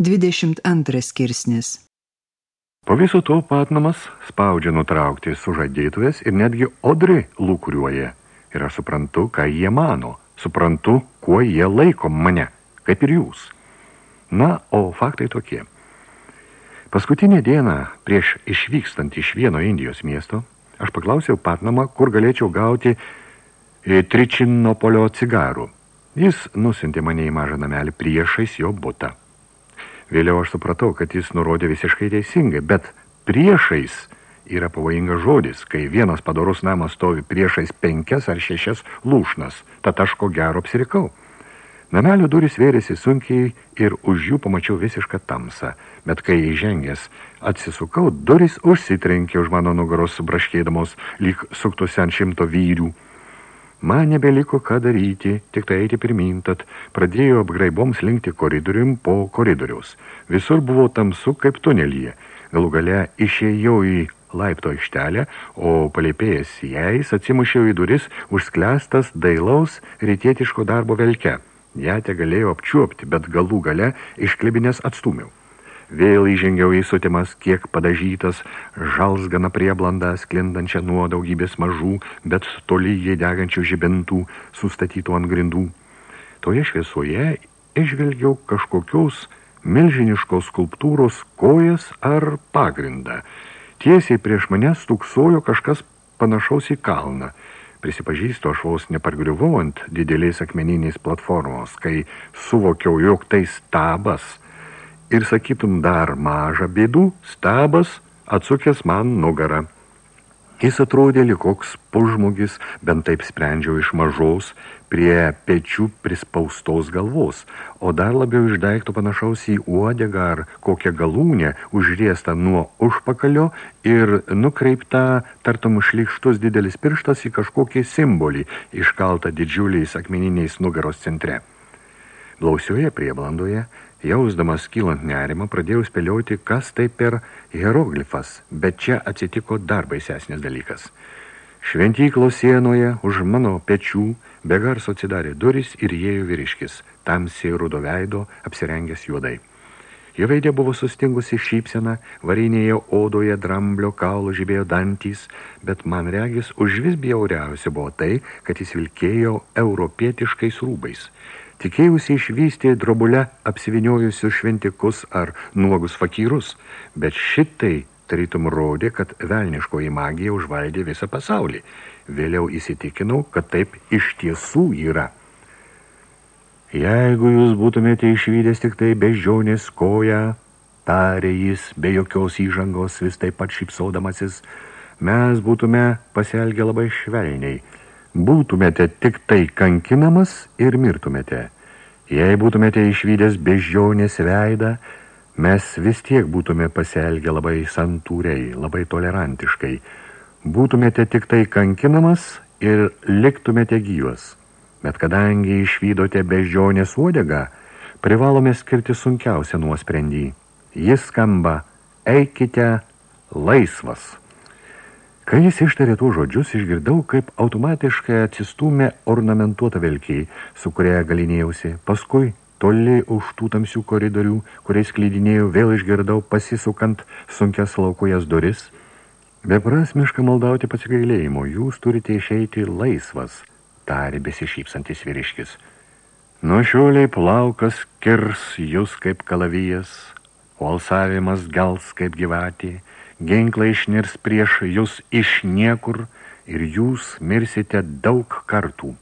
22 skirsnis Po viso to Patnamas spaudžia nutraukti sužadėtuvės ir netgi odri lūkuriuoja. Ir aš suprantu, ką jie mano. Suprantu, kuo jie laiko mane, kaip ir jūs. Na, o faktai tokie. Paskutinę dieną prieš išvykstant iš vieno Indijos miesto, aš paklausiau Patnamą, kur galėčiau gauti e, tričinopolio cigarų. Jis nusintė mane į mažą namelį priešais jo butą. Vėliau aš supratau, kad jis nurodė visiškai teisingai, bet priešais yra pavojingas žodis, kai vienas padorus namas stovi priešais penkias ar šešias lūšnas, tad aš ko gero apsirikau. Namelio durys vėrėsi sunkiai ir už jų pamačiau visišką tamsą, bet kai įžengęs atsisukau, durys užsitrenkė už mano nugaros subraškėdamos, lyg suktųsi ant šimto vyrių. Man nebeliko ką daryti, tik tai eiti pirmin, tad pradėjo apgraibom slinkti koridorium po koridoriaus. Visur buvo tamsu kaip tunelyje. Galų gale išėjau į laipto aikštelę, o palėpėjęs jais atsimušiau į duris užsklestas dailaus rytietiško darbo velke. Ja te galėjau apčiuopti, bet galų gale išklibinės atstumiau. Vėl įžengiau į sutimas, kiek padažytas, žalsgana prieblandą, sklindančią nuo daugybės mažų, bet tolygiai degančių žibintų, sustatytų ant grindų. Toje šviesoje išvelgiau kažkokios milžiniškos skulptūros kojas ar pagrindą. Tiesiai prieš mane stuksojo kažkas panašaus į kalną. Prisipažįstu, aš vos nepargriuvau ant dideliais akmeniniais platformos, kai suvokiau, jog tai stabas – ir sakytum dar mažą bėdų, stabas atsukęs man nugarą. Jis atrodė likoks pužmogis, bent taip sprendžiau iš mažos, prie pečių prispaustos galvos, o dar labiau iš daikto panašaus į uodegą ar kokią galūnę, užriestą nuo užpakalio ir nukreiptą, tartum šlikštus didelis pirštas į kažkokį simbolį, iškaltą didžiuliais akmeniniais nugaros centre. Blausioje prieblandoje Jausdamas kylant nerimą, pradėjau spėlioti, kas tai per hieroglifas, bet čia atsitiko dar baisesnis dalykas. Šventyklos sienoje už mano pečių be garso atsidarė duris ir įėjo vyriškis, tamsiai rudo veido, apsirengęs juodai. Jo veidė buvo sustingusi šypsena, varinėje odoje dramblio kaulo žibėjo dantys, bet man regis už vis bjauriausia buvo tai, kad jis vilkėjo europietiškais rūbais – Tikėjusi išvysti drobulę apsiviniojusius šventikus ar nuogus fakyrus, bet šitai tarytum rodė, kad velniškoji magija užvaldė visą pasaulį. Vėliau įsitikinau, kad taip iš tiesų yra. Jeigu jūs būtumėte išvydęs tik tai bežionės koją, tarė jis be jokios įžangos vis taip pat šipsaudamasis, mes būtume pasielgę labai švelniai – būtumėte tik tai kankinamas ir mirtumėte. Jei būtumėte išvydęs bežionės veidą, mes vis tiek būtume pasielgę labai santūriai, labai tolerantiškai. Būtumėte tik tai kankinamas ir liktumėte gyvas. Bet kadangi išvydote bežionės uodegą, privalome skirti sunkiausią nuosprendį. Jis skamba, eikite laisvas. Kai jis ištarė tų žodžius, išgirdau, kaip automatiškai atsistūmė ornamentuota velkiai, su kuria galinėjausi. Paskui, toli už tų tamsių koridorių, kuriais klydinėjau, vėl išgirdau pasisukant sunkias laukojas duris. Beprasmiška maldauti pasigailėjimo, jūs turite išeiti laisvas, tarė besišypsantis vyriškis. Nuo šioliai plaukas kirs jūs kaip kalavijas, o alsavimas gals kaip gyvatė, ginklai išnirs prieš jūs iš niekur ir jūs mirsite daug kartų.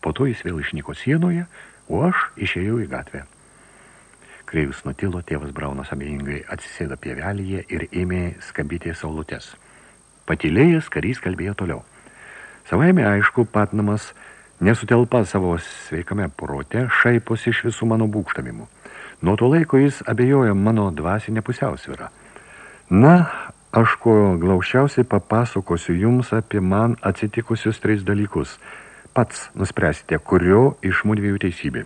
Po to jis vėl išnyko sienoje, o aš išėjau į gatvę. Kreivis nutilo, tėvas Braunas abejingai atsisėda pievelyje ir ėmė skabyti saulutės. Patylėjęs karys kalbėjo toliau. Savaime aišku, patnamas nesutelpa savo sveikame prote, šaipos iš visų mano būkštavimų. Nuo to laiko jis abejoja mano dvasinę pusiausvyrą – Na, aš ko glaušiausiai papasakosiu jums apie man atsitikusius tris dalykus. Pats nuspręsite, kurio iš mūdviejų teisybė.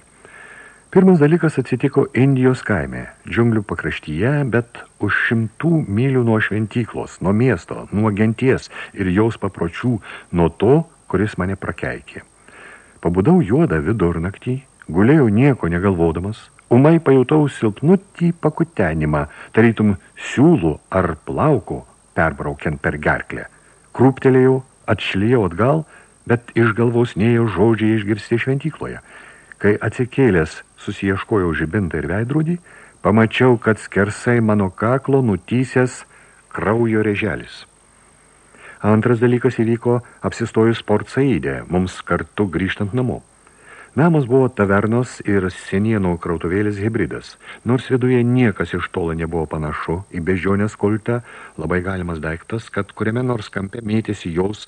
Pirmas dalykas atsitiko Indijos kaime, džiunglių pakraštyje, bet už šimtų mylių nuo šventyklos, nuo miesto, nuo genties ir jaus papročių, nuo to, kuris mane prakeikė. Pabudau juodą vidurnaktį, gulėjau nieko negalvodamas, Umai pajutau silpnutį pakutenimą, tarytum siūlų ar plaukų, perbraukiant per gerklę. Krūptelėjau, atšlijau atgal, bet iš galvos neėjo žodžiai išgirsti šventykloje. Kai atsikėlęs susieškojau žibintą ir veidrodį, pamačiau, kad skersai mano kaklo nutysęs kraujo reželis. Antras dalykas įvyko apsistojus Portsaidė, mums kartu grįžtant namo. Namas buvo tavernos ir senienų krautuvėlis hybridas. Nors viduje niekas iš tolo nebuvo panašu į bežionės kultą, labai galimas daiktas, kad kuriame nors kampe mėtėsi jaus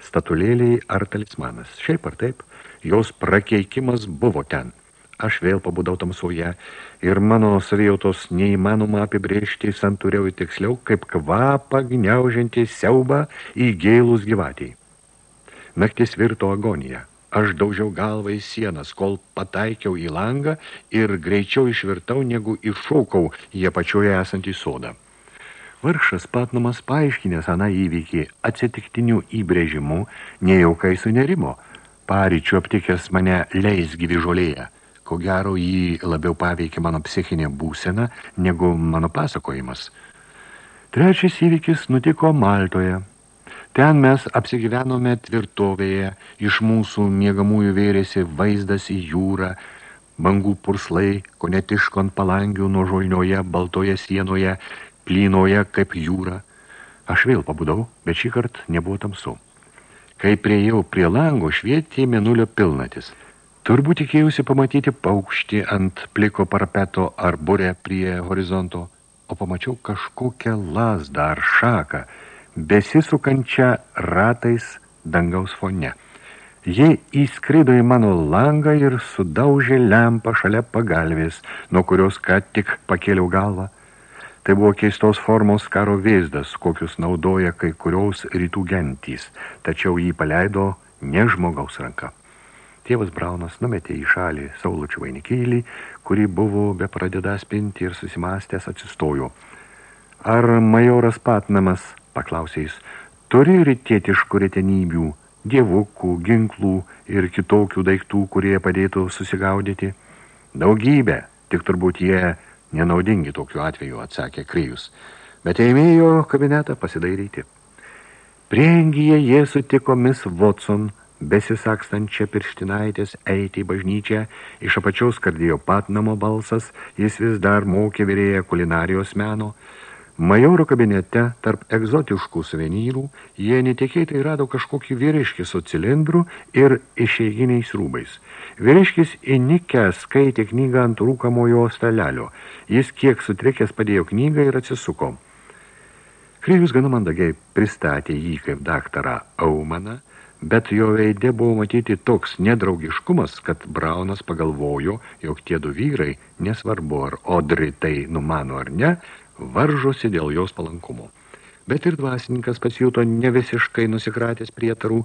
statulėliai ar talismanas. Šiaip ar taip, jos prakeikimas buvo ten. Aš vėl pabudau tamsoje ir mano savijautos neįmanoma apibrėžti santūriau tiksliau, kaip kvapą gniaužiantį siaubą į gėlus gyvatį. Naktis virto agoniją. Aš daužiau galvą į sienas, kol pataikiau į langą ir greičiau išvirtau, negu iššaukau į apačioje esantį sodą. Varšas Patnamas paaiškinęs aną įvykį atsitiktinių įbrėžimų nejaukai sunerimo. Paryčių aptikęs mane leis gyvižolėje. Ko gero jį labiau paveikė mano psichinė būsena negu mano pasakojimas. Trečias įvykis nutiko Maltoje. Ten mes apsigyvenome tvirtovėje, iš mūsų miegamųjų vėrėsi vaizdas į jūrą, bangų purslai, ko netiškont palangių nuo žolnioje, baltoje sienoje, plynoje kaip jūra. Aš vėl pabudau, bet šį kart nebuvo tamsu. Kai prieėjau prie lango, švietė mėnulio pilnatis. Turbūt tikėjusi pamatyti paukštį ant pliko parapeto ar burę prie horizonto, o pamačiau kažkokią lasdą ar šaką, besisukančią ratais dangaus fone. Jie įskrido į mano langą ir sudaužė lempą šalia pagalvės, nuo kurios ką tik pakėliau galvą. Tai buvo keistos formos karo vėzdas, kokius naudoja kai kurios rytų gentys, tačiau jį paleido ne žmogaus ranka. Tėvas Braunas numetė į šalį saulučių vainikėlį, kurį buvo be pradeda spinti ir susimastęs atsistojo. Ar majoras Patnamas, paklausė jis, turi rytietiškų retenybių, dievukų, ginklų ir kitokių daiktų, kurie padėtų susigaudyti? Daugybė, tik turbūt jie Nenaudingi tokiu atveju, atsakė Kryjus, bet ėmėjo kabinetą pasidairyti. Priengyje jie sutiko Miss Watson, besisakstančią pirštinaitės eiti į bažnyčią, iš apačiaus kardėjo patnamo balsas, jis vis dar mokė vyrėję kulinarijos meno, Majoro kabinete tarp egzotiškų suvenyrų jie netikėtai rado kažkokį vyriškį su cilindru ir išeiginiais rūbais. Vyriškis įnikęs skaitė knygą ant rūkamojo stalelio. Jis kiek sutrikęs padėjo knygą ir atsisuko. Kryžius gana mandagiai pristatė jį kaip daktarą Aumaną, bet jo veidė buvo matyti toks nedraugiškumas, kad Braunas pagalvojo, jog tie du vyrai, nesvarbu ar Odri tai numano ar ne, varžosi dėl jos palankumo. Bet ir dvasininkas pasijuto nevisiškai nusikratęs prietarų.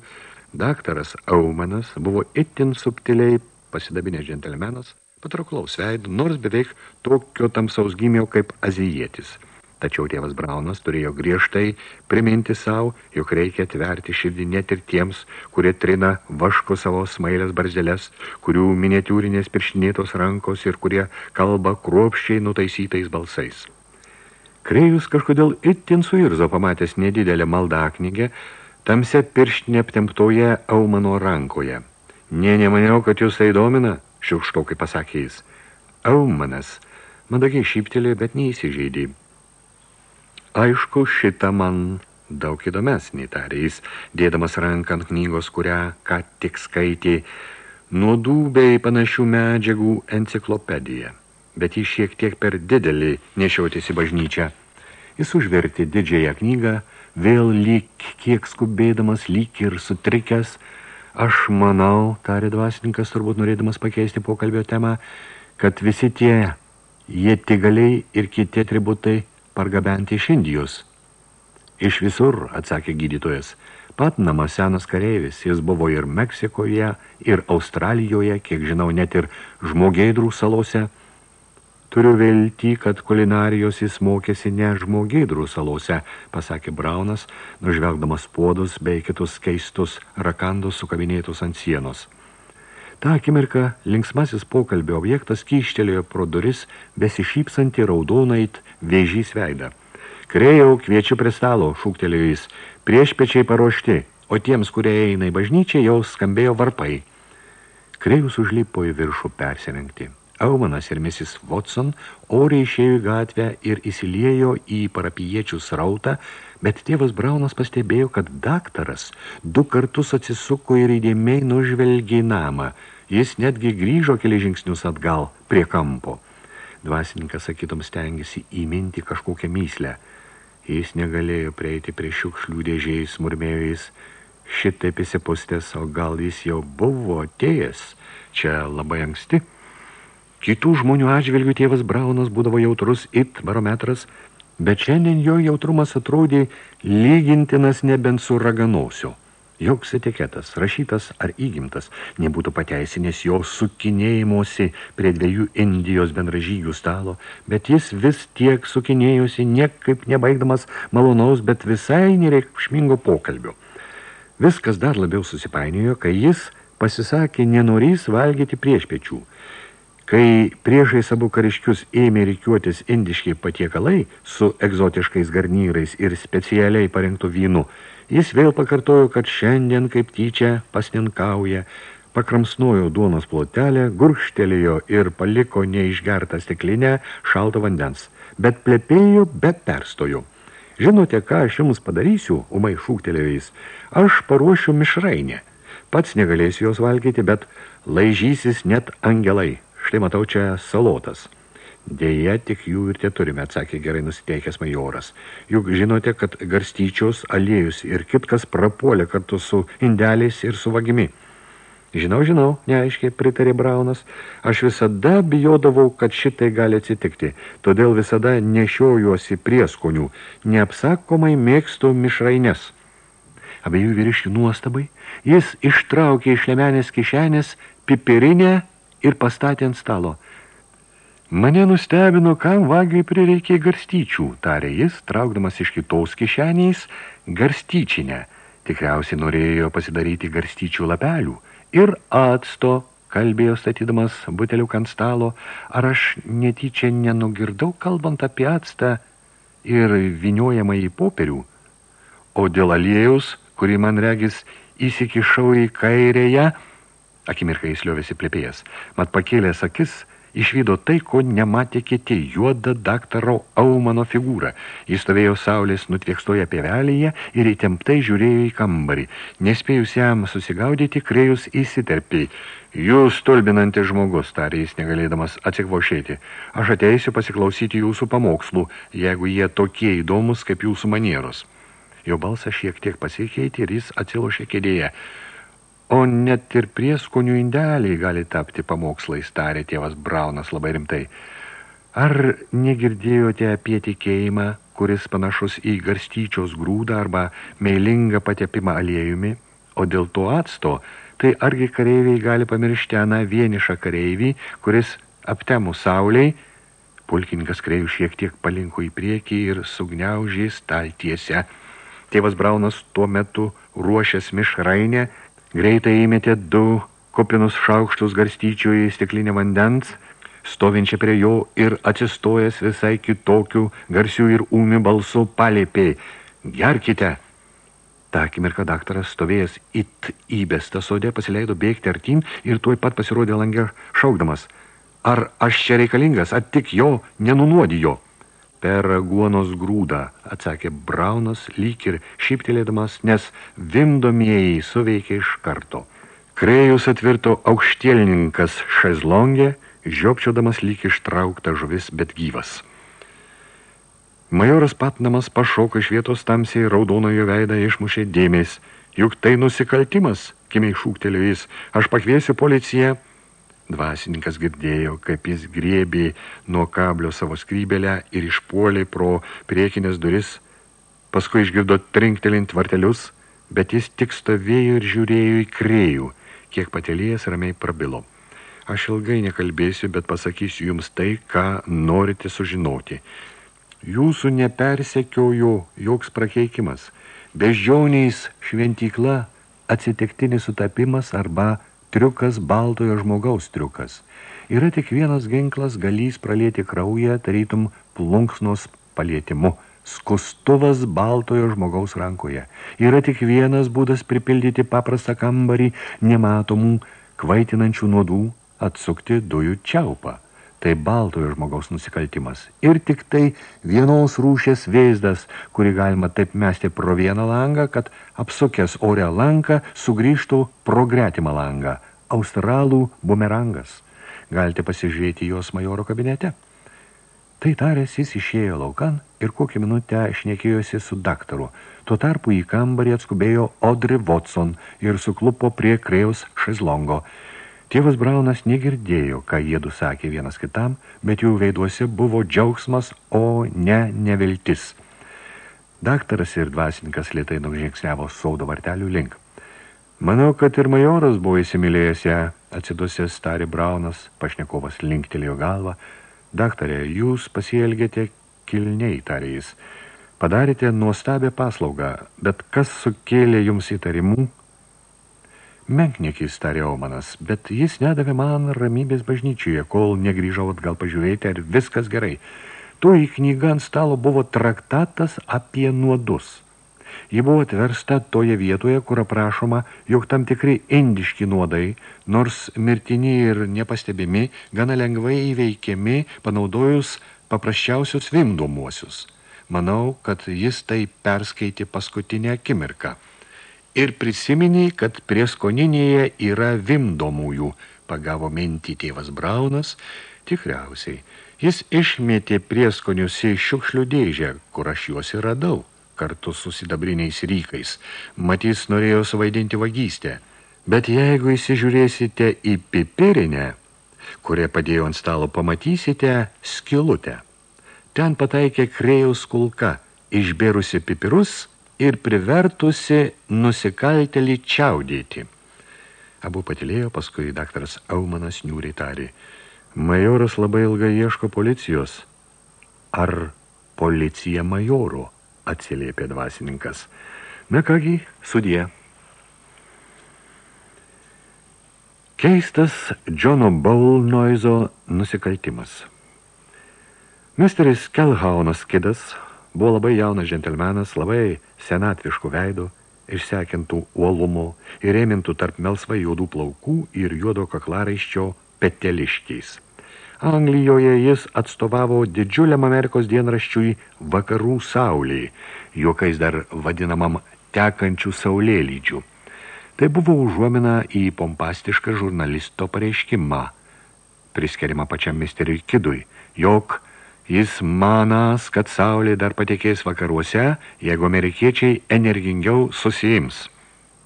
Daktaras Aumanas buvo itin subtiliai pasidabinės džentelmenas, patrauklaus veidų, nors beveik tokio tamsaus gimio kaip azijietis. Tačiau tėvas Braunas turėjo griežtai priminti savo, jog reikia atverti širdį net ir tiems, kurie trina vaško savo smailės barzdelės, kurių miniatiūrinės piršinėtos rankos ir kurie kalba kruopščiai nutaisytais balsais. Krėjus kažkodėl itin suirzo pamatęs nedidelę maldaknygę, tamsia pirštinė aptemptoje Aumano rankoje. Nė, nemaniau, kad jūs tai domina, šiukštaukai pasakė jis. Aumanas mandagiai šyptelė, bet neįsižeidė. Aišku, šitą man daug įdomesnį, tarė jis, dėdamas ranką ant knygos, kurią ką tik skaitė, nuodų bei panašių medžiagų enciklopediją bet jis šiek tiek per didelį nešiotis į bažnyčią. Jis užvertė didžiąją knygą, vėl lyg kiek skubėdamas, lyg ir sutrikęs. Aš manau, tarė dvasininkas, turbūt norėdamas pakeisti pokalbio temą, kad visi tie jėtigaliai ir kiti atributai pargabenti iš Indijos. Iš visur, atsakė gydytojas, Patnamas senas kareivis, jis buvo ir Meksikoje, ir Australijoje, kiek žinau, net ir žmogėdrų salose – Turiu viltį, kad kulinarijos jis mokėsi ne žmogėdrų salose, pasakė Braunas, nužvelgdamas puodus bei kitus keistus rakandus sukabinėtus ant sienos. Ta akimirka linksmasis pokalbio objektas kyštelėjo pro duris besišypsantį raudonait vėžys veidą. Krėjau, kviečiu prie stalo, šūktelėjo jis, priešpečiai paruošti, o tiems, kurie eina į bažnyčią, jau skambėjo varpai. Krėjus užlipo į viršų persirengti. Aumanas ir Mrs. Watson oriai išėjo į gatvę ir įsiliejo į parapiečių srautą, bet tėvas Braunas pastebėjo, kad daktaras du kartus atsisuko ir įdėmiai nužvelgė į namą. Jis netgi grįžo keli žingsnius atgal prie kampo. Dvasininkas, sakytum, stengiasi įminti kažkokią myslę. Jis negalėjo prieiti prie šiukšlių dėžiais, murmėjo jis, šitaip įsipustęs, o gal jis jau buvo atėjęs, čia labai anksti. Kitų žmonių atžvilgių tėvas Braunas būdavo jautrus it barometras, bet šiandien jo jautrumas atrodė lygintinas nebent su raganosiu. Joks etiketas, rašytas ar įgimtas, nebūtų pateisinęs jo sukinėjimuosi prie dviejų Indijos bendražygių stalo, bet jis vis tiek sukinėjusi, niekaip nebaigdamas malonaus, bet visai nereikšmingo pokalbio. Viskas dar labiau susipainiojo, kai jis pasisakė nenorys valgyti priešpečių – Kai priešais abu kariškius ėmė rikiuotis indiški patiekalai su egzotiškais garnyrais ir specialiai parengtų vynu, jis vėl pakartojo, kad šiandien kaip tyčia pasninkauja, pakramsnojo duonos plotelę, gurkštelėjo ir paliko neišgertą stiklinę šalto vandens, bet plepėjo be perstojo. Žinote, ką aš jums padarysiu, umai šūktelėjo jis, aš paruošiu mišrainę. Pats negalėsiu jos valgyti, bet laižysis net angelai. Štai matau čia salotas. Dėja, tik jų ir tie turime, atsakė gerai nusiteikęs majoras. Juk žinote, kad garstyčios, aliejus ir kitkas prapuolė kartu su indeliais ir su vagimi. Žinau, žinau, neaiškiai pritarė Braunas. Aš visada bijodavau, kad šitai gali atsitikti. Todėl visada nešiojuosi prieskonių. Neapsakomai mėgstu mišraines. Abiejų vyriškių nuostabai jis ištraukė iš lemenės kišenės pipirinę ir pastatė ant stalo. Mane nustebino, kam vagiai prireikė garstyčių, tarė jis, traukdamas iš kitos kišeniais garstyčinę. Tikriausiai norėjo pasidaryti garstyčių lapelių ir atsto, kalbėjo statydamas buteliuk ant stalo, ar aš netyčia nenugirdau, kalbant apie atstą ir viniojamą į popierių. O dėl aliejaus, kurį man regis įsikišau į kairėje, Akimirkai jis liovėsi plėpėjęs. Mat pakėlęs akis, išvydo tai, ko nematė kiti, juodą daktaro Aumano figūrą. Jis stovėjo saulės nutviekstoje pievelėje ir įtemptai žiūrėjo į kambarį. Nespėjus jam susigaudyti, krėjus įsiterpė. Jūs stulbinantis žmogus, tarė jis negalėdamas atsikvošėti. Aš ateisiu pasiklausyti jūsų pamokslų, jeigu jie tokie įdomus kaip jūsų manieros. Jo balsas šiek tiek pasikeitė ir jis atsilošė kėdėje. O net ir prieskonių indeliai gali tapti pamokslais, tarė tėvas Braunas labai rimtai. Ar negirdėjote apie tikėjimą, kuris panašus į garstyčios grūdą arba meilingą patepimą aliejumi, o dėl to atsto, tai argi kareiviai gali pamiršti aną vienišą kareivį, kuris aptemų sauliai, pulkininkas kreijų šiek tiek palinko į priekį ir sugniaužė staltiesę. Tėvas Braunas tuo metu ruošęs mišrainę, Greitai įmetė du kopinus šaukštus garstyčių į stiklinę vandens, stovinčią prie jo ir atsistojęs visai kitokių garsių ir ūmių balsų palėpė. Gerkite! Ta akimirka daktaras stovėjęs it įbesta sodė pasileido bėgti artin ir tuoj pat pasirodė langė šaukdamas. Ar aš čia reikalingas, ar tik jo nenunuodijo? Per guonos grūdą, atsakė Braunas, lyg ir šyptelėdamas, nes vimdomieji suveikė iš karto. Krėjus atvirto aukštielninkas šezlongė, žiopčiodamas lyg ištraukta žuvis, bet gyvas. Majoras Patnamas pašoko iš vietos tamsiai raudonojo veidą išmušė dėmės. Juk tai nusikaltimas, kimiai šūktelėjo jis, aš pakviesiu policiją, Dvasininkas girdėjo, kaip jis griebė nuo kablio savo skrybelę ir išpuolė pro priekinės duris, paskui išgirdo trinktelint vartelius, bet jis tik stovėjo ir žiūrėjo į krėjų, kiek patelėjęs ramiai prabilo. Aš ilgai nekalbėsiu, bet pasakysiu jums tai, ką norite sužinoti. Jūsų nepersekiojo joks prakeikimas, beždžioniais šventykla atsitiktinis sutapimas arba triukas baltojo žmogaus triukas. Yra tik vienas ginklas galys pralėti kraują, tarytum plunksnos palietimu – skustuvas baltojo žmogaus rankoje. Yra tik vienas būdas pripildyti paprastą kambarį nematomų, kvaitinančių nuodų, atsukti dujų čiaupą. Tai baltojo žmogaus nusikaltimas. Ir tik tai vienos rūšės vėzdas, kurį galima taip mesti pro vieną langą, kad apsukęs orę lanką sugrįžtų pro gretimą langą. Australų bumerangas. Galite pasižiūrėti jos majoro kabinete. Tai tarės jis išėjo laukan ir kokią minutę šnekėjosi su daktaru. Tuo tarpu į kambarį atskubėjo Audrey Watson ir suklupo prie krėjaus šezlongo. Tėvas Braunas negirdėjo, ką jėdu sakė vienas kitam, bet jų veiduose buvo džiaugsmas, o ne neviltis. Daktaras ir dvasininkas lietai nužingsniavo saudo vartelių link. Manau, kad ir majoras buvo įsimylėjęs ją, atsidusęs tarė Braunas, pašnekovas linktelėjo galvą, Daktarė, jūs pasielgėte kilniai, tarė jis. Padarėte nuostabią paslaugą, bet kas sukėlė jums įtarimų? Menkniekis, tarė Omanas, bet jis nedavė man ramybės bažnyčioje, kol negrįžau atgal pažiūrėti, ar viskas gerai. Toji knyga ant stalo buvo traktatas apie nuodus. Ji buvo atversta toje vietoje, kur aprašoma, jog tam tikri indiški nuodai, nors mirtini ir nepastebimi, gana lengvai įveikiami, panaudojus paprasčiausius vimdomuosius. Manau, kad jis tai perskaitė paskutinę akimirką. Ir prisiminė, kad prieskoninėje yra vimdomųjų, pagavo mintį tėvas Braunas, tikriausiai. Jis išmėtė prieskonius į šiukšlių dėžę, kur aš juos ir radau kartu su sidabriniais rykais. Matys norėjo suvaidinti vagystę. Bet jeigu įsižiūrėsite į pipirinę, kurie padėjo ant stalo, pamatysite skilutę. Ten pataikė krėjaus kulka, išbėrusi pipirus ir privertusi nusikaltelį čiaudėti. Abu patilėjo, paskui daktaras Aumanas niūriai tarė. Majoras labai ilgai ieško policijos. Ar policija majoro? atsiliepė dvasininkas. Na kągi, sudie. Keistas Džono Baulnoizo nusikaltimas. Misteris Kelhaunas kidas buvo labai jaunas džentelmenas, labai senatviškų veidų, išsekintų uolumo ir ėmintų tarp melsvai juodų plaukų ir juodo kaklaraiščio peteliškiais. Anglijoje jis atstovavo didžiuliam Amerikos dienraščiui vakarų sauliai, juokais dar vadinamam tekančių saulėlydžių. Tai buvo užuomina į pompastišką žurnalisto pareiškimą, priskeriamą pačiam misteriui Kidui, jog jis manas, kad saulė dar patekės vakaruose, jeigu amerikiečiai energingiau susiims –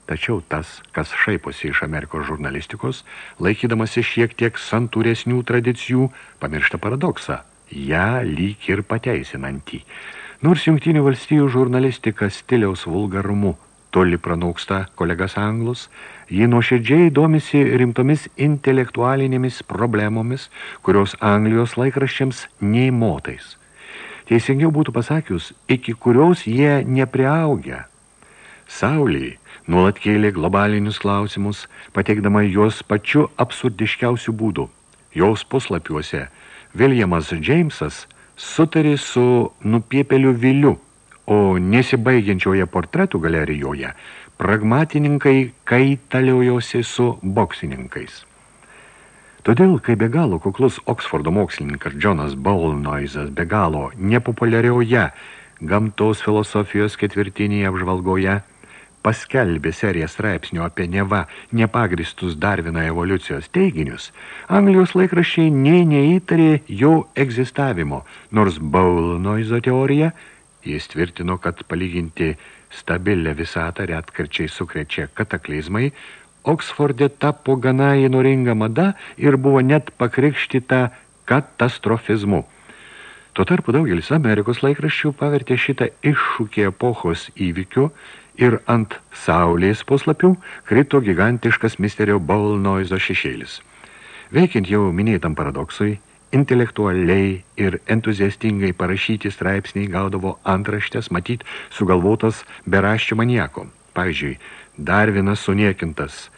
Tačiau tas, kas šaiposi iš Amerikos žurnalistikos, laikydamasi šiek tiek santūresnių tradicijų, pamiršta paradoksą, ją lyg ir pateisinantį. Nors jungtinių valstijų žurnalistika stiliaus vulgarumu toli pranauksta kolegas anglus, ji nuoširdžiai domisi rimtomis intelektualinėmis problemomis, kurios Anglijos laikraščiams nei motais. Teisingiau būtų pasakius, iki kurios jie nepriaugia. Sauliai nuolat kėlė globalinius klausimus, pateikdama juos pačiu absurdiškiausių būdų. Jos puslapiuose Viljamas Džeimsas sutarė su nupiepeliu Viliu, o nesibaigiančioje portretų galerijoje pragmatininkai kaitaliojosi su boksininkais. Todėl, kai be galo kuklus Oksfordo mokslininkas Jonas Baulnoizas be galo nepopuliarioje gamtos filosofijos ketvirtinėje apžvalgoje paskelbė seriją straipsnių apie neva nepagristus Darvino evoliucijos teiginius, Anglijos laikraščiai nei neįtarė jo egzistavimo, nors Baulnoizo teorija, jis tvirtino, kad palyginti stabilę visatą retkarčiai sukrečia kataklizmai, Oksforde tapo gana įnoringa mada ir buvo net pakrikštyta katastrofizmu. Tuo tarpu daugelis Amerikos laikraščių pavertė šitą iššūkį epochos įvykių ir ant saulės puslapių krito gigantiškas misterio Baulnoizo šešėlis. Veikiant jau minėtam paradoksui, intelektualiai ir entuziastingai parašyti straipsniai gaudavo antraštės matyt sugalvotas beraščio maniako. Pavyzdžiui, Darvinas suniekintas,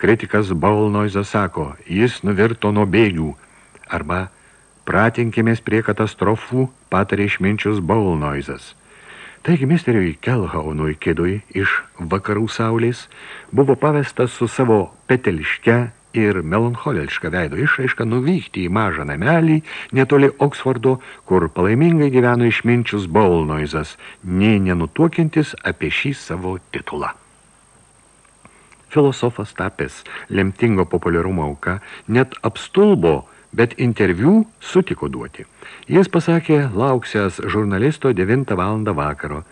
kritikas Baulnoizas sako, jis nuvirto nuo bėgių, arba pratinkimės prie katastrofų, patarė išminčius Baulnoizas. Taigi misteriui Kelhaunui Kidui iš vakarų saulės buvo pavestas su savo peteliške ir melancholišką veido išraišką nuvykti į mažą namelį netoli Oksfordo, kur palaimingai gyveno išminčius Baulnoizas, nei nenutuokintis apie šį savo titulą. Filosofas tapęs lemtingo populiarumo auka net apstulbo bet interviu sutiko duoti. Jis pasakė lauksias žurnalisto 9 valandą vakaro.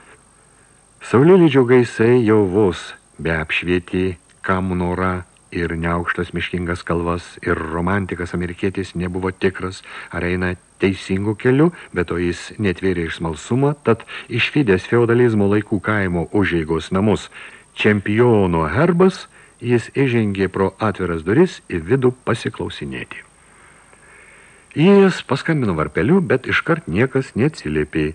Saulėlydžio gaisai jau vos be apšvietį Kamunora ir neaukštas miškingas kalvas ir romantikas amerikietis nebuvo tikras, ar eina teisingų kelių, bet to jis netvėrė iš smalsumo, tad išvydęs feudalizmo laikų kaimo užeigos namus čempiono herbas, jis įžengė pro atviras duris į vidų pasiklausinėti. Jis paskambino varpeliu, bet iškart niekas neatsiliepė.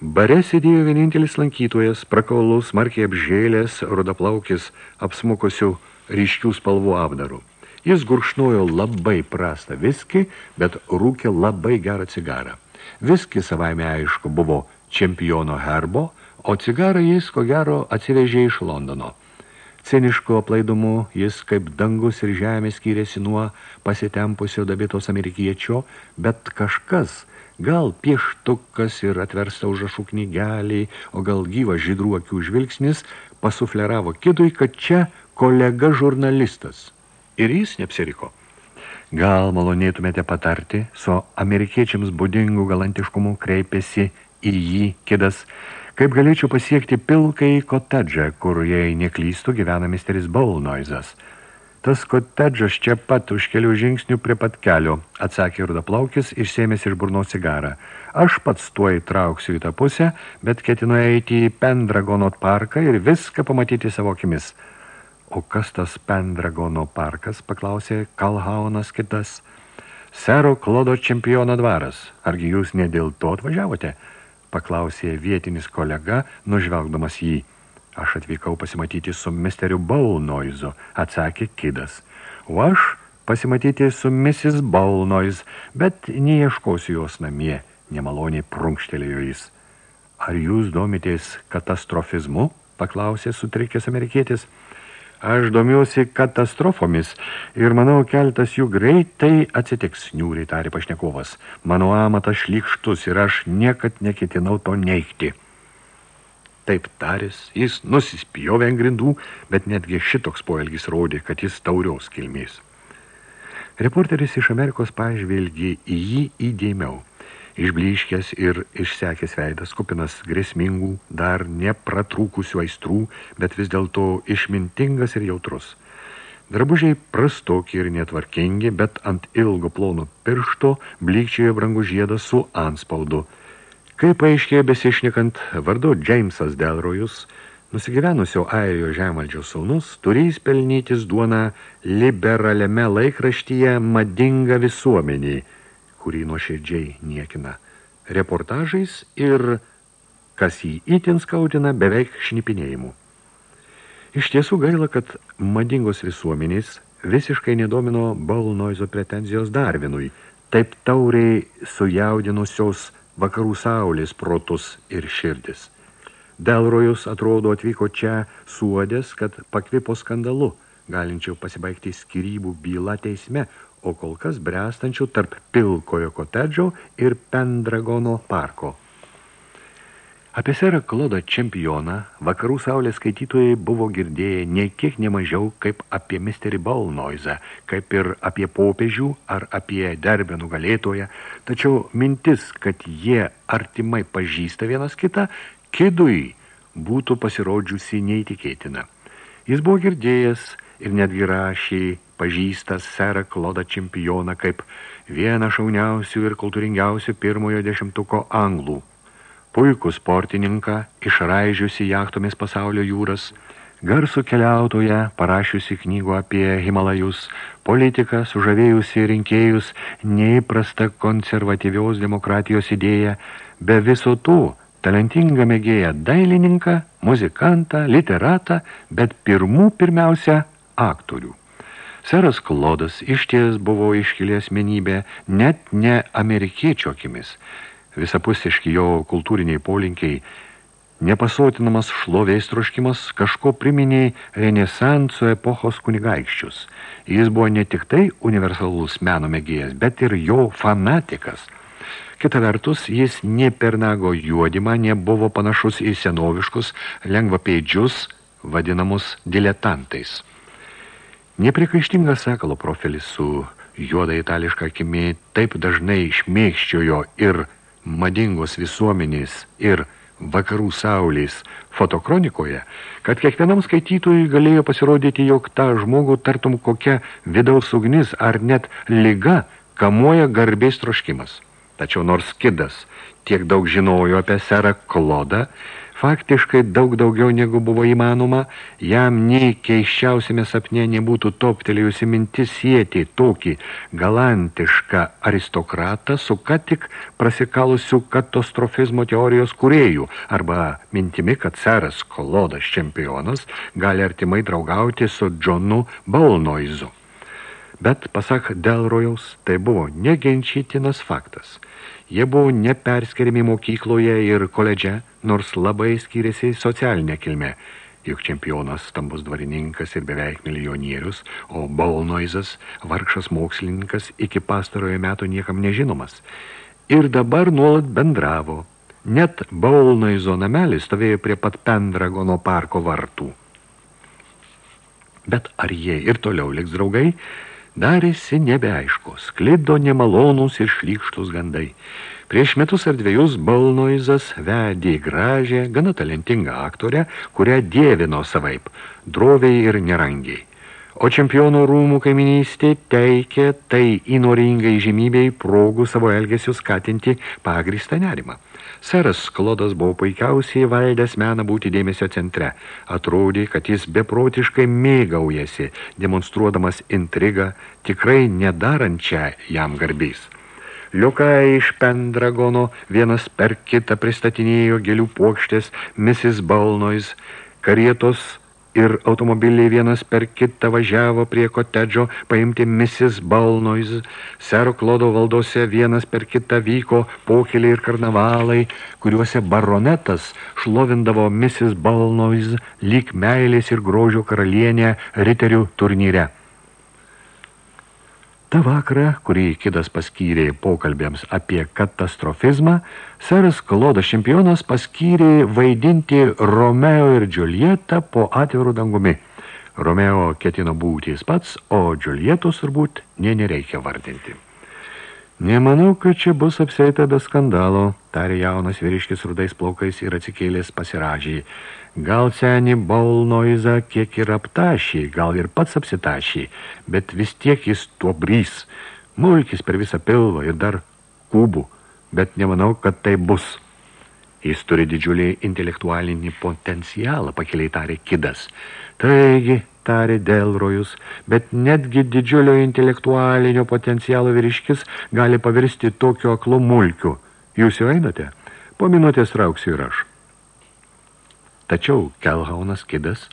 Bare sėdėjo vienintelis lankytojas, prakaulus, smarkiai apžėlės, rudaplaukis, apsmukusių ryškių spalvų apdarų. Jis gurkšnojo labai prastą viskį, bet rūkė labai gerą cigarą. Viski savaime aišku buvo čempiono herbo, o cigarą jis, ko gero, atsivežė iš Londono. Cinišku aplaidumu jis kaip dangus ir žemė skyrėsi nuo pasitempusio dabitos amerikiečio, bet kažkas, gal pieštukas ir atversta užrašų knygelį, o gal gyvas žydrų akių žvilgsnis, pasufleravo kidui, kad čia kolega žurnalistas. Ir jis neapsiriko. Gal malonėtumėte patarti, su amerikiečiams būdingų galantiškumu kreipėsi į jį kidas, Kaip galėčiau pasiekti pilkai kotedžą, kur, jei neklystų, gyvena misteris Baulnoizas. Tas kotedžas čia pat už kelių žingsnių prie pat kelio, atsakė rudaplaukis, išsėmės iš burnos cigarą. Aš pats tuoj trauksiu į tą pusę, bet ketinu eiti į Pendragonot parką ir viską pamatyti savo akimis. O kas tas Pendragono parkas, paklausė Kalhaunas kitas. Sero Klodo čempiono dvaras. Argi jūs ne dėl to atvažiavote? paklausė vietinis kolega, nužvelgdamas jį. Aš atvykau pasimatyti su misteriu Baulnoizu, atsakė kidas. O aš pasimatyti su Mrs. Baulnoiz, bet neieškosiu jos namie, nemaloniai prunkštelėjo jis. Ar jūs domitės katastrofizmu? paklausė sutrikęs amerikietis. Aš domiuosi katastrofomis ir manau, keltas jų greitai atsitiks, niūriai tarė pašnekovas. Mano amatas šlykštus ir aš niekad neketinau to neigti. Taip taris, jis nusispjovė ant grindų, bet netgi šitoks poelgis rodė, kad jis taurios kilmės. Reporteris iš Amerikos pažvelgė į jį įdėmiau. Išbliškęs ir išsekęs veidas, kupinas grėsmingų, dar nepratrūkusių aistrų, bet vis dėlto išmintingas ir jautrus. Drabužiai prastoki ir netvarkingi, bet ant ilgo plono piršto blykčiojo brangų žiedas su anspaudu. Kaip paaiškėjo besišnekant, vardu Džeimsas Delrojus, nusigyvenusio airio žemaldžio saunus, turės pelnytis duoną liberaliame laikraštyje madinga visuomeniai – kurį nuoširdžiai niekina, reportažais ir, kas jį itin skaudina, beveik šnipinėjimu. Iš tiesų gaila, kad madingos visuomenės visiškai nedomino Balnoizo pretenzijos Darvinui, taip tauriai sujaudinusios vakarų saulės protus ir širdis. Delrojus atrodo atvyko čia suodės, kad pakvipo skandalu, galinčiau pasibaigti skirybų bylą teisme, o kol kas brestančių tarp pilkojo kotedžio ir Pendragono parko. Apie serą Klodą čempioną vakarų saulės skaitytojai buvo girdėję ne kiek nemažiau kaip apie misterį Balnoizą, kaip ir apie popiežių ar apie derbę nugalėtoją, tačiau mintis, kad jie artimai pažįsta vienas kitą, kidui būtų pasirodžiusi neįtikėtina. Jis buvo girdėjęs ir netgi rašė pažįstas serą Klodą čempioną kaip vieną šauniausių ir kultūringiausių pirmojo dešimtuko anglų. Puikų sportininką, išraižiusi jachtomis pasaulio jūras, garsų keliautoją, parašiusi knygų apie Himalajus, politiką, sužavėjusi rinkėjus, neįprasta konservatyvios demokratijos idėja, be viso tų talentingą mėgėją dailininką, muzikantą, literatą, bet pirmų pirmiausia aktorių. Seras Klodas išties buvo iškilės menybė net ne amerikiečio akimis. Visapusiški jo kultūriniai polinkiai Nepasotinamas šlovės troškimas kažko priminė renesanso epochos kunigaikščius. Jis buvo ne tik tai universalus meno mėgėjas, bet ir jo fanatikas. Kita vertus, jis ne per nago juodimą nebuvo panašus į senoviškus lengvapeidžius, vadinamus diletantais. Neprikaištingas sakalo profilis su juoda itališka akimi taip dažnai šmėkščiojo ir madingos visuomenės ir vakarų saulės fotokronikoje, kad kiekvienam skaitytojui galėjo pasirodyti, jog tą žmogų tartum kokia vidaus ugnis ar net lyga kamuoja garbės troškimas. Tačiau nors kidas tiek daug žinojo apie serą Klodą, Faktiškai daug daugiau negu buvo įmanoma, jam nei keiščiausiame sapne nebūtų toptelėjusi mintis sieti tokį galantišką aristokratą su ką tik prasikalusių katastrofizmo teorijos kūrėjų arba mintimi, kad seras Kolodas čempionas gali artimai draugauti su Džonu Baulnoizu. Bet, pasak Delrojaus, tai buvo negenčytinas faktas – Jie buvo neperskiriami mokykloje ir koledže, nors labai skiriasi socialinė kilme, juk čempionas stambus dvarininkas ir beveik milijonierius, o Baulnoizas, vargšas mokslininkas, iki pastarojo metų niekam nežinomas. Ir dabar nuolat bendravo. Net Baulnoizo namelis stovėjo prie pat Pendragono parko vartų. Bet ar jie ir toliau liks draugai, darėsi nebeaišku, sklido nemalonus ir šlykštus gandai. Prieš metus ar dviejus Balnoizas vedė gražią, gana talentingą aktorę, kurią dievino savaip, droviai ir nerangiai. O čempionų rūmų kaiminystė teikė tai įnoringai žymybei progų savo elgesių skatinti pagrįstą nerimą. Seras Klodas buvo puikiausiai valdęs meną būti dėmesio centre. Atrodė, kad jis beprotiškai mėgaujasi, demonstruodamas intrigą, tikrai nedarančią jam garbys. Liukai iš Pendragono vienas per kitą pristatinėjo gėlių puokštės Mrs. Balnois, karietos ir automobiliai vienas per kitą važiavo prie kotedžo paimti Mrs. Balnois. Sero Klodo valdose vienas per kitą vyko pokeliai ir karnavalai, kuriuose baronetas šlovindavo Mrs. Balnois lyg meilės ir grožio karalienė riterių turnyre. Ta vakarą, kurį kidas paskyrė pokalbėms apie katastrofizmą, seras Klodas čempionas paskyrė vaidinti Romeo ir Džiulietą po atvirų dangumi. Romeo ketino būti jis pats, o Džiulietos turbūt nė nereikia vardinti. Nemanau, kad čia bus apseita be skandalo, tarė jaunas vyriškis rudais plaukais ir atsikėlės pasiražiai. Gal seni Baulnoiza kiek ir aptašį, gal ir pats apsitašį, bet vis tiek jis tuo brys. Mulkis per visą pilvą ir dar kubų, bet nemanau, kad tai bus. Jis turi didžiulį intelektualinį potencialą, pakeliai tarė kidas. Taigi, tarė Delrojus, bet netgi didžiulio intelektualinio potencialo vyriškis gali pavirsti tokio aklo mulkiu. Jūs jau einate? Po minutės rauksiu ir aš. Tačiau Kelhaunas kidas,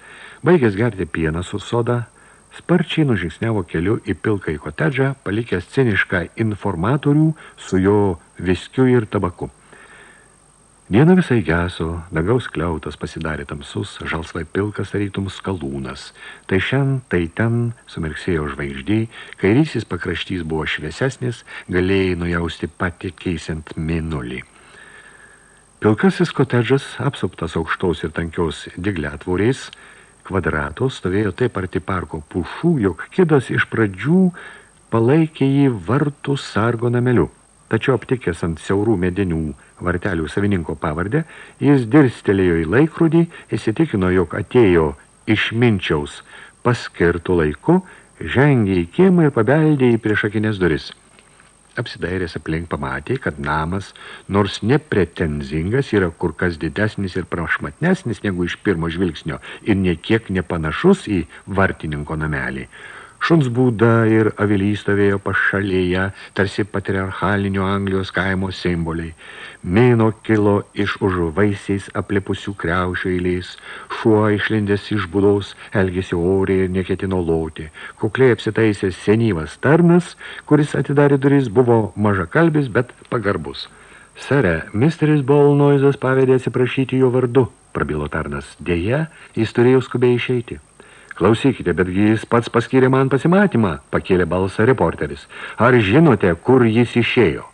baigęs gerti pieną su soda, sparčiai nužingsniavo keliu į pilką į kotedžą, palikęs cinišką informatorių su jo viskiu ir tabaku. Diena visai geso, dagaus kliautas pasidarė tamsus, žalsvai pilkas tarytum skalūnas. Tai šen, tai ten sumirksėjo žvaigždžiai, kairysis pakraštys buvo šviesesnis, galėjai nujausti pati keisiant mėnulį. Pilkasis kotedžas, apsuptas aukštaus ir tankios digliatvoriais, kvadratos stovėjo taip arti parko pušų, jog kidas iš pradžių palaikė jį vartų sargo nameliu. Tačiau aptikęs ant siaurų medinių vartelių savininko pavardę, jis dirstelėjo į laikrodį, įsitikino, jog atėjo išminčiaus paskirtų laiku, žengė į kiemą ir pabeldė į priešakinės duris. Apsidairęs aplink pamatė, kad namas, nors nepretenzingas, yra kur kas didesnis ir prašmatnesnis negu iš pirmo žvilgsnio ir niekiek nepanašus į vartininko namelį. Šuns būda ir avilys stovėjo pašalėje, tarsi patriarchalinio Anglijos kaimo simboliai. Mėno kilo iš užvaisiais aplipusių kriaušių eilės, šuo išlindęs iš būdos elgėsi oriai ir neketino loti. Kukliai apsitaisęs senyvas tarnas, kuris atidarė duris, buvo mažakalbis, bet pagarbus. Sere, misteris Bolnoizas pavedė atsiprašyti jo vardu, prabilo tarnas. Deja, jis turėjo skubiai išeiti. Klausykite, betgi jis pats paskyrė man pasimatymą, pakėlė balsą reporteris. Ar žinote, kur jis išėjo?